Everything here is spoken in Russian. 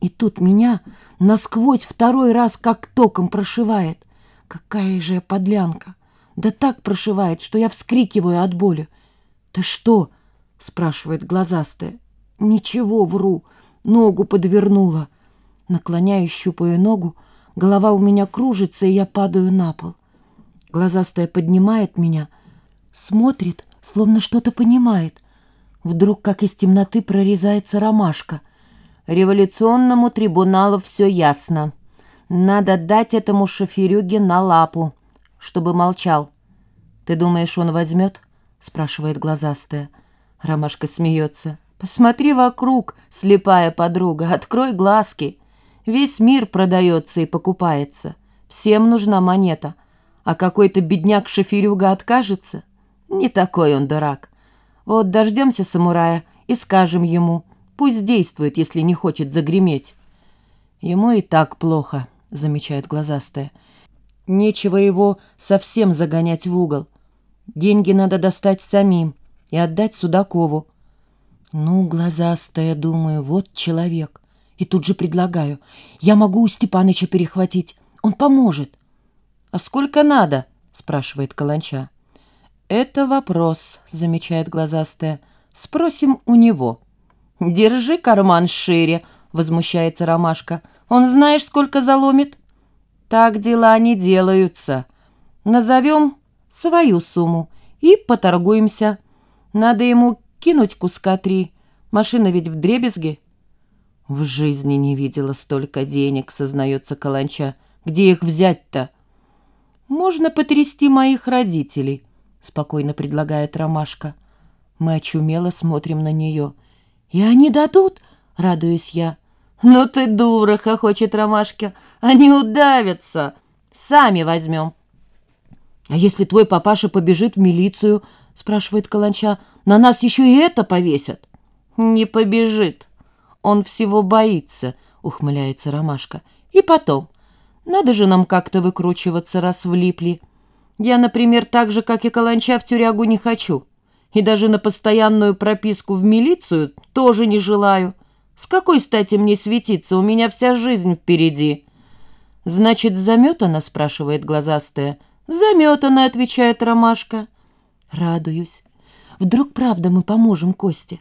И тут меня насквозь второй раз как током прошивает. Какая же я подлянка! Да так прошивает, что я вскрикиваю от боли. «Ты что?» — спрашивает глазастая. «Ничего, вру. Ногу подвернула». Наклоняюсь, щупаю ногу. Голова у меня кружится, и я падаю на пол. Глазастая поднимает меня, смотрит, словно что-то понимает. Вдруг, как из темноты, прорезается ромашка. Революционному трибуналу все ясно. Надо дать этому шоферюге на лапу, чтобы молчал. «Ты думаешь, он возьмет?» — спрашивает глазастая. Ромашка смеется. «Посмотри вокруг, слепая подруга, открой глазки. Весь мир продается и покупается. Всем нужна монета. А какой-то бедняк-шоферюга откажется? Не такой он дурак. Вот дождемся самурая и скажем ему, пусть действует, если не хочет загреметь. Ему и так плохо, замечает глазастая. Нечего его совсем загонять в угол. Деньги надо достать самим и отдать Судакову. Ну, глазастая, думаю, вот человек. И тут же предлагаю. Я могу у Степаныча перехватить. Он поможет. «А сколько надо?» — спрашивает Каланча. «Это вопрос», — замечает глазастая. «Спросим у него». «Держи карман шире», — возмущается Ромашка. «Он знаешь, сколько заломит?» «Так дела не делаются. Назовем свою сумму и поторгуемся. Надо ему кинуть куска три. Машина ведь в дребезге». «В жизни не видела столько денег», — сознается Каланча. «Где их взять-то?» «Можно потрясти моих родителей», — спокойно предлагает Ромашка. Мы очумело смотрим на нее. «И они дадут?» — радуюсь я. «Ну ты дура!» — хохочет Ромашка. «Они удавятся! Сами возьмем!» «А если твой папаша побежит в милицию?» — спрашивает Каланча. «На нас еще и это повесят!» «Не побежит! Он всего боится!» — ухмыляется Ромашка. «И потом, надо же нам как-то выкручиваться, раз влипли!» Я, например, так же, как и Каланча, в тюрягу не хочу. И даже на постоянную прописку в милицию тоже не желаю. С какой стати мне светиться? У меня вся жизнь впереди». «Значит, заметана?» – спрашивает глазастая. «Заметана», – отвечает Ромашка. Радуюсь. Вдруг правда мы поможем Косте.